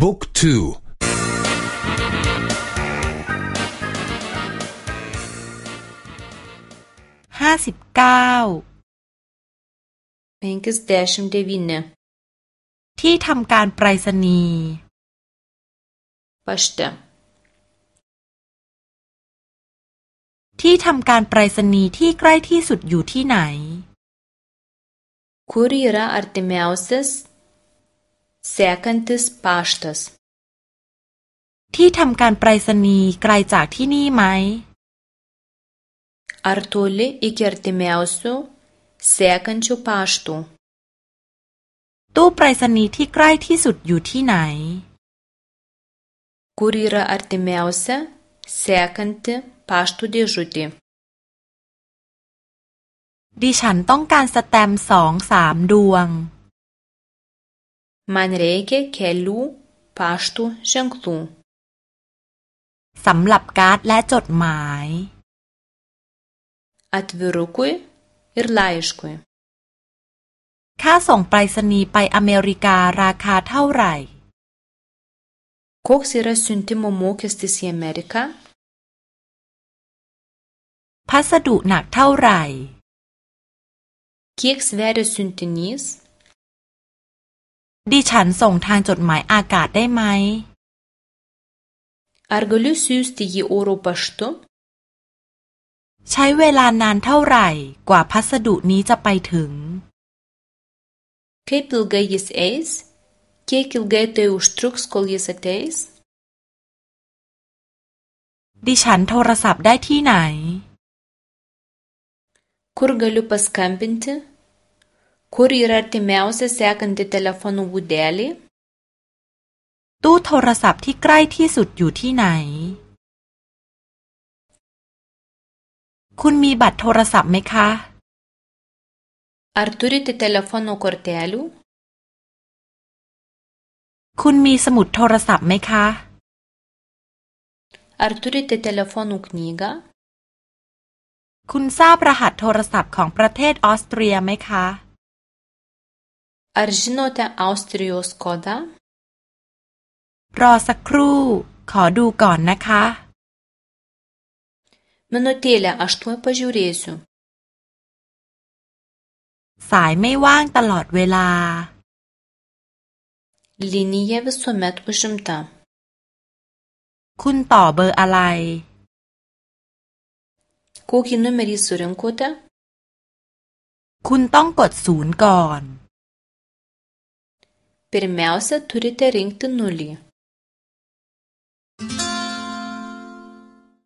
บุ๊กทูห้าสิบเก้า penkiasdešimt devyni ที่ทำการไปรษณีย์ pašte ที่ทำการไปรษณีย์ที่ใกล้ที่สุดอยู่ที่ไหน kur yra artimiausias sekantis paštas ที่ทำการไปรษณีย์ไกลจากที่นี่ไหม ar toli iki artimiausių sekančių paštų ตู้ไปรษณีย์ที่ใกล้ที่สุดอยู่ที่ไหน kur yra artimiausia sekanti pašto dėžutė ดิฉันต้องการสแตมป์สองสามดวง man reikia kelių paštų ženklų สำหรับการ์ดและจดหมาย atvirukui ir laiškui ค่าส่งไปรษณีย์ไปอเมริการาคาเท่าไหร่ koks yra siuntimo mokestis į ameriką พัสดุหนักเท่าไหร่ kiek sveria siuntinys ดิฉันส่งทางจดหมายอากาศได้ไหม ar galiu siųsti jį oro paštu ใช้เวลานานเท่าไหร่กว่าพัสดุนี้จะไปถึง kaip ilgai jis eis kiek ilgai tai užtruks kol jis ateis ดิฉันโทรศัพท์ได้ที่ไหน kur galiu paskambinti kur yra artimiausia sekanti telefonų būdelė ตู้โทรศัพท์ที่ใกล้ที่สุดอยู่ที่ไหน คุณมีบัตรโทรศัพท์ไหมคะ ar turite telefono kortelių คุณมีสมุดโทรศัพท์ไหมคะ ar turite telefonų knygą คุณทราบรหัสโทรศัพท์ของประเทศออสเตรียไหมคะ ar žinote austrijos kodą รอสักครู่ ขอดูก่อนนะคะ minutėlę aš tuoj pažiūrėsiu สายไม่ว่างตลอดเวลา linija visuomet užimta คุณต่อเบอร์อะไร kokį numerį surinkote คุณต้องกดศูนย์ก่อน pirmiausia turite rinkti nulį